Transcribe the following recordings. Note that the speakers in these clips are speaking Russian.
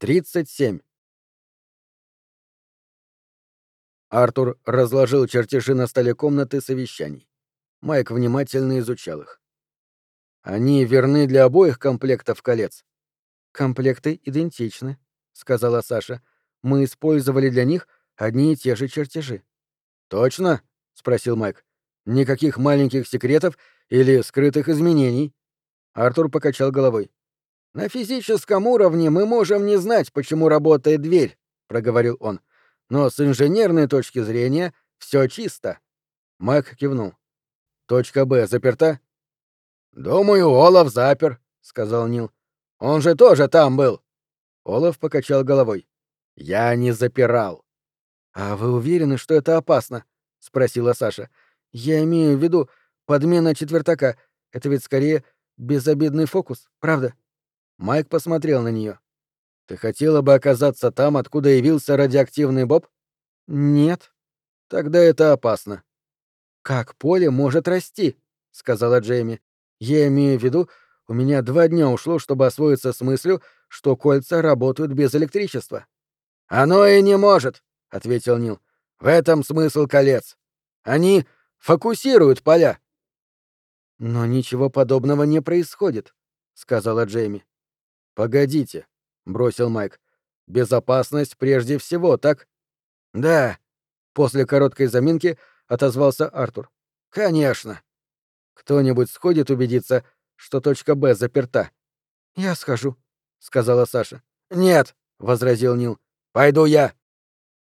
37. Артур разложил чертежи на столе комнаты совещаний. Майк внимательно изучал их. «Они верны для обоих комплектов колец?» «Комплекты идентичны», — сказала Саша. «Мы использовали для них одни и те же чертежи». «Точно?» — спросил Майк. «Никаких маленьких секретов или скрытых изменений?» Артур покачал головой. «На физическом уровне мы можем не знать, почему работает дверь», — проговорил он. «Но с инженерной точки зрения все чисто». Мак кивнул. «Точка Б заперта?» «Думаю, Олаф запер», — сказал Нил. «Он же тоже там был». Олаф покачал головой. «Я не запирал». «А вы уверены, что это опасно?» — спросила Саша. «Я имею в виду подмена четвертака. Это ведь скорее безобидный фокус, правда?» Майк посмотрел на нее. Ты хотела бы оказаться там, откуда явился радиоактивный Боб? Нет. Тогда это опасно. Как поле может расти? сказала Джейми. Я имею в виду, у меня два дня ушло, чтобы освоиться с мыслью, что кольца работают без электричества. Оно и не может, ответил Нил. В этом смысл колец. Они фокусируют поля. Но ничего подобного не происходит, сказала Джейми. «Погодите», — бросил Майк. «Безопасность прежде всего, так?» «Да», — после короткой заминки отозвался Артур. «Конечно». «Кто-нибудь сходит убедиться, что точка Б заперта?» «Я схожу», — сказала Саша. «Нет», — возразил Нил. «Пойду я».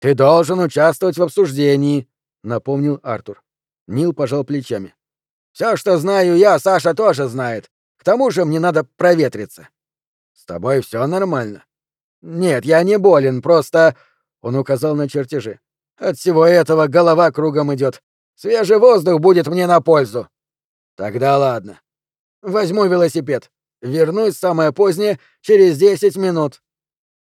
«Ты должен участвовать в обсуждении», — напомнил Артур. Нил пожал плечами. «Все, что знаю я, Саша тоже знает. К тому же мне надо проветриться». «С тобой все нормально?» «Нет, я не болен, просто...» — он указал на чертежи. «От всего этого голова кругом идет. Свежий воздух будет мне на пользу». «Тогда ладно. Возьму велосипед. Вернусь самое позднее, через десять минут».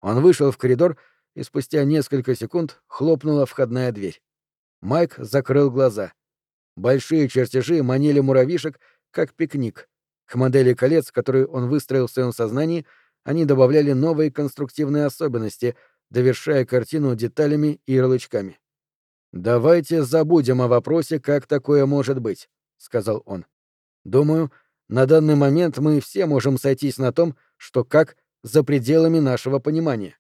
Он вышел в коридор, и спустя несколько секунд хлопнула входная дверь. Майк закрыл глаза. Большие чертежи манили муравьишек, как пикник. К модели колец, которую он выстроил в своем сознании, они добавляли новые конструктивные особенности, довершая картину деталями и ярлычками. «Давайте забудем о вопросе, как такое может быть», — сказал он. «Думаю, на данный момент мы все можем сойтись на том, что как за пределами нашего понимания».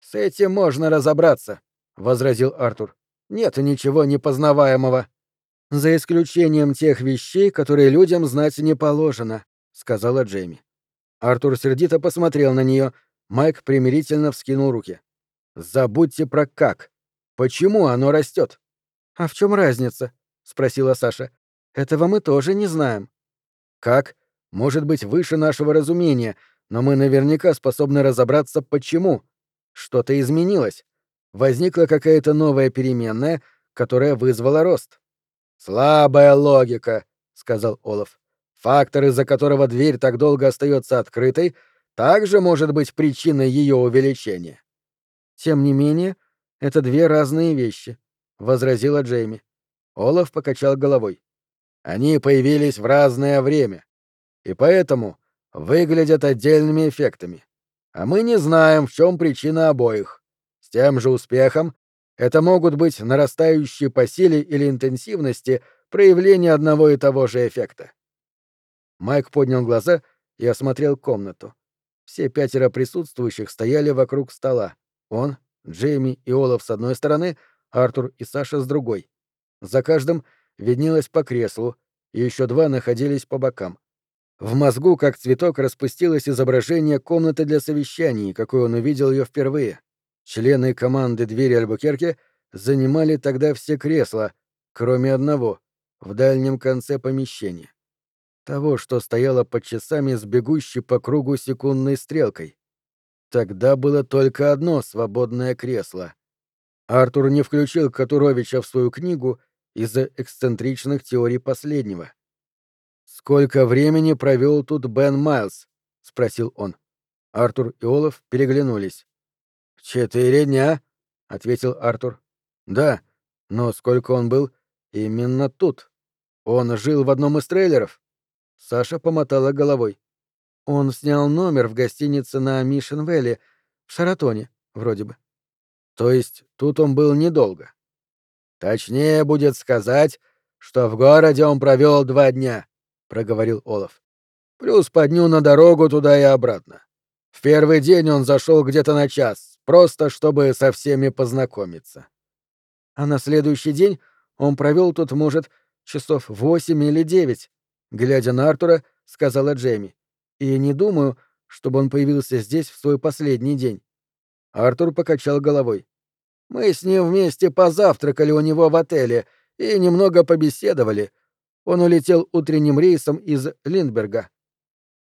«С этим можно разобраться», — возразил Артур. «Нет ничего непознаваемого». «За исключением тех вещей, которые людям знать не положено», — сказала Джейми. Артур сердито посмотрел на нее. Майк примирительно вскинул руки. Забудьте про как. Почему оно растет? А в чем разница? спросила Саша. Этого мы тоже не знаем. Как? Может быть выше нашего разумения, но мы наверняка способны разобраться, почему. Что-то изменилось. Возникла какая-то новая переменная, которая вызвала рост. Слабая логика, сказал Олаф. Фактор, из-за которого дверь так долго остается открытой, также может быть причиной ее увеличения. Тем не менее, это две разные вещи, возразила Джейми. Олаф покачал головой. Они появились в разное время, и поэтому выглядят отдельными эффектами. А мы не знаем, в чем причина обоих. С тем же успехом это могут быть нарастающие по силе или интенсивности проявления одного и того же эффекта. Майк поднял глаза и осмотрел комнату. Все пятеро присутствующих стояли вокруг стола. Он, Джейми и Олаф с одной стороны, Артур и Саша с другой. За каждым виднелось по креслу, и еще два находились по бокам. В мозгу, как цветок, распустилось изображение комнаты для совещаний, какой он увидел ее впервые. Члены команды двери Альбукерки занимали тогда все кресла, кроме одного, в дальнем конце помещения того, что стояло под часами с бегущей по кругу секундной стрелкой. Тогда было только одно свободное кресло. Артур не включил Катуровича в свою книгу из-за эксцентричных теорий последнего. «Сколько времени провел тут Бен Майлз?» — спросил он. Артур и Олаф переглянулись. «Четыре дня», — ответил Артур. «Да, но сколько он был именно тут? Он жил в одном из трейлеров?» Саша помотала головой. Он снял номер в гостинице на Мишен-Вэлли, В Шаратоне, вроде бы. То есть тут он был недолго. Точнее будет сказать, что в городе он провел два дня, проговорил Олаф. Плюс по дню на дорогу туда и обратно. В первый день он зашел где-то на час, просто чтобы со всеми познакомиться. А на следующий день он провел тут, может, часов восемь или девять, глядя на Артура, сказала Джейми. И не думаю, чтобы он появился здесь в свой последний день. Артур покачал головой. Мы с ним вместе позавтракали у него в отеле и немного побеседовали. Он улетел утренним рейсом из Линдберга.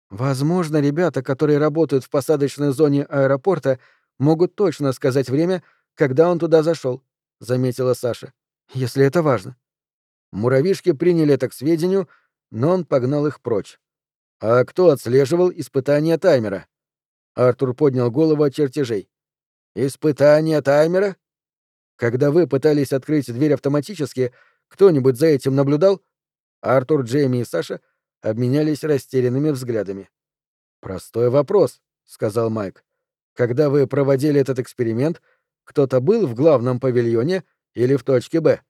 Возможно, ребята, которые работают в посадочной зоне аэропорта, могут точно сказать время, когда он туда зашел, заметила Саша. Если это важно. Муравишки приняли это к сведению, но он погнал их прочь. А кто отслеживал испытание таймера? Артур поднял голову от чертежей. Испытание таймера? Когда вы пытались открыть дверь автоматически, кто-нибудь за этим наблюдал? Артур, Джейми и Саша обменялись растерянными взглядами. Простой вопрос, сказал Майк. Когда вы проводили этот эксперимент, кто-то был в главном павильоне или в точке Б?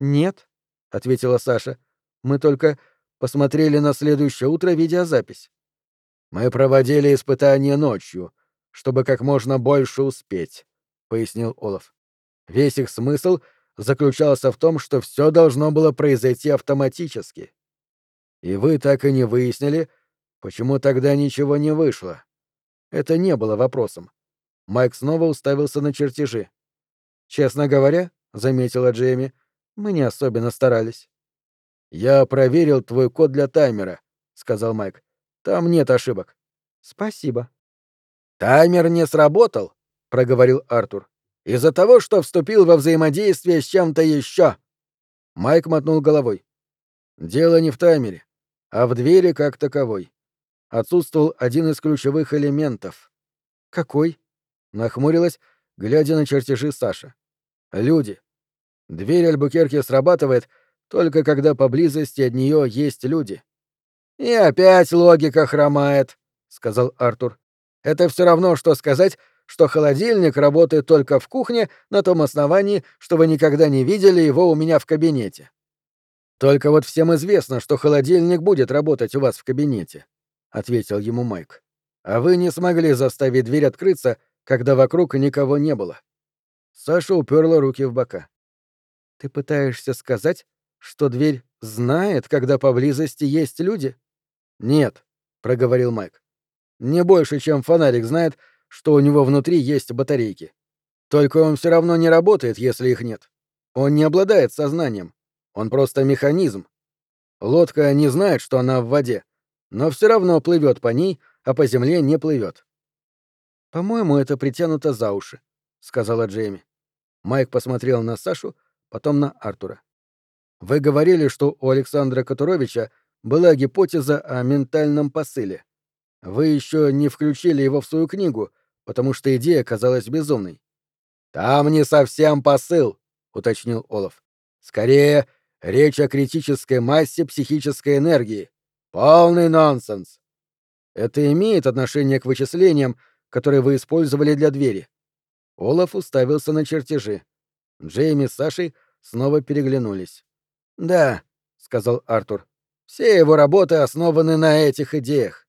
Нет, ответила Саша. Мы только посмотрели на следующее утро видеозапись. Мы проводили испытания ночью, чтобы как можно больше успеть, пояснил Олаф. Весь их смысл заключался в том, что все должно было произойти автоматически. И вы так и не выяснили, почему тогда ничего не вышло. Это не было вопросом. Майк снова уставился на чертежи. Честно говоря, заметила Джейми, мы не особенно старались. Я проверил твой код для таймера, сказал Майк. Там нет ошибок. Спасибо. Таймер не сработал, проговорил Артур. Из-за того, что вступил во взаимодействие с чем-то еще. Майк мотнул головой. Дело не в таймере, а в двери как таковой. Отсутствовал один из ключевых элементов. Какой? Нахмурилась, глядя на чертежи Саша. Люди. Дверь Альбукерки срабатывает только когда поблизости от нее есть люди. И опять логика хромает, сказал Артур. Это все равно, что сказать, что холодильник работает только в кухне на том основании, что вы никогда не видели его у меня в кабинете. Только вот всем известно, что холодильник будет работать у вас в кабинете, ответил ему Майк. А вы не смогли заставить дверь открыться, когда вокруг никого не было. Саша уперла руки в бока. Ты пытаешься сказать, что дверь знает, когда поблизости есть люди? Нет, проговорил Майк. Не больше, чем фонарик знает, что у него внутри есть батарейки. Только он все равно не работает, если их нет. Он не обладает сознанием. Он просто механизм. Лодка не знает, что она в воде, но все равно плывет по ней, а по земле не плывет. По-моему, это притянуто за уши, сказала Джейми. Майк посмотрел на Сашу, потом на Артура. Вы говорили, что у Александра Катуровича была гипотеза о ментальном посыле. Вы еще не включили его в свою книгу, потому что идея казалась безумной. Там не совсем посыл, уточнил Олаф. Скорее, речь о критической массе психической энергии. Полный нонсенс. Это имеет отношение к вычислениям, которые вы использовали для двери. Олаф уставился на чертежи. Джейми с Сашей снова переглянулись. Да, сказал Артур. Все его работы основаны на этих идеях.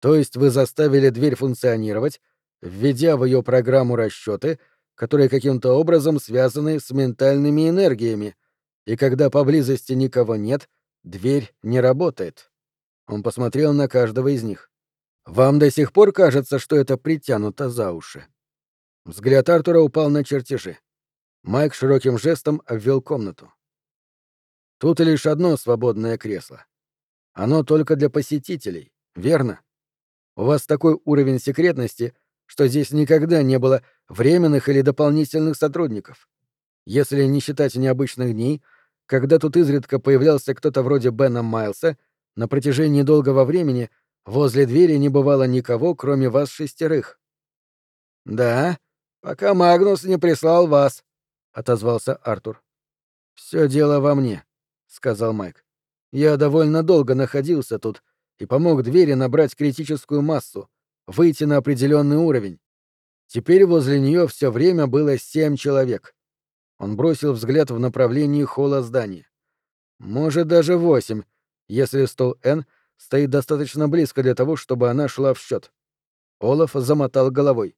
То есть вы заставили дверь функционировать, введя в ее программу расчеты, которые каким-то образом связаны с ментальными энергиями, и когда поблизости никого нет, дверь не работает. Он посмотрел на каждого из них. Вам до сих пор кажется, что это притянуто за уши. Взгляд Артура упал на чертежи. Майк широким жестом обвел комнату. Тут лишь одно свободное кресло. Оно только для посетителей, верно? У вас такой уровень секретности, что здесь никогда не было временных или дополнительных сотрудников. Если не считать необычных дней, когда тут изредка появлялся кто-то вроде Бена Майлса, на протяжении долгого времени возле двери не бывало никого, кроме вас шестерых. «Да, пока Магнус не прислал вас», — отозвался Артур. «Все дело во мне», — сказал Майк. «Я довольно долго находился тут, и помог двери набрать критическую массу, выйти на определенный уровень. Теперь возле нее все время было семь человек. Он бросил взгляд в направлении холла здания. Может, даже восемь, если стол Н стоит достаточно близко для того, чтобы она шла в счет. Олаф замотал головой.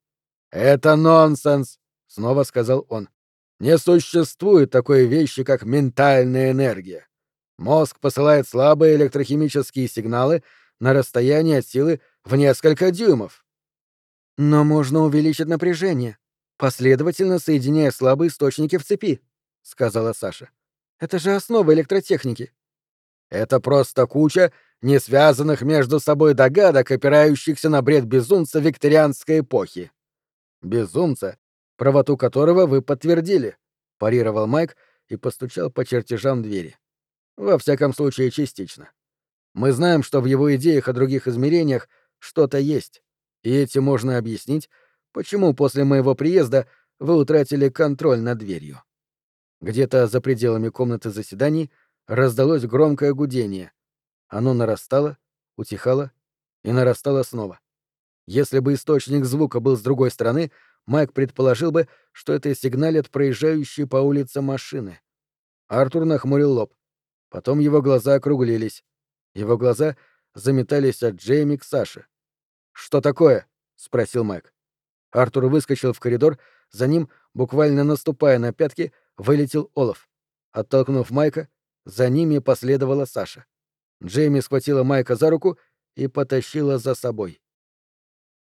«Это нонсенс!» — снова сказал он. «Не существует такой вещи, как ментальная энергия. Мозг посылает слабые электрохимические сигналы на расстояние от силы в несколько дюймов. Но можно увеличить напряжение, последовательно соединяя слабые источники в цепи, сказала Саша. Это же основа электротехники. Это просто куча не связанных между собой догадок, опирающихся на бред безумца викторианской эпохи. Безумца, правоту которого вы подтвердили, парировал Майк и постучал по чертежам двери. Во всяком случае, частично. Мы знаем, что в его идеях о других измерениях что-то есть, и этим можно объяснить, почему после моего приезда вы утратили контроль над дверью. Где-то за пределами комнаты заседаний раздалось громкое гудение. Оно нарастало, утихало и нарастало снова. Если бы источник звука был с другой стороны, Майк предположил бы, что это сигналит проезжающие по улице машины. Артур нахмурил лоб. Потом его глаза округлились. Его глаза заметались от Джейми к Саше. «Что такое?» — спросил Майк. Артур выскочил в коридор, за ним, буквально наступая на пятки, вылетел Олаф. Оттолкнув Майка, за ними последовала Саша. Джейми схватила Майка за руку и потащила за собой.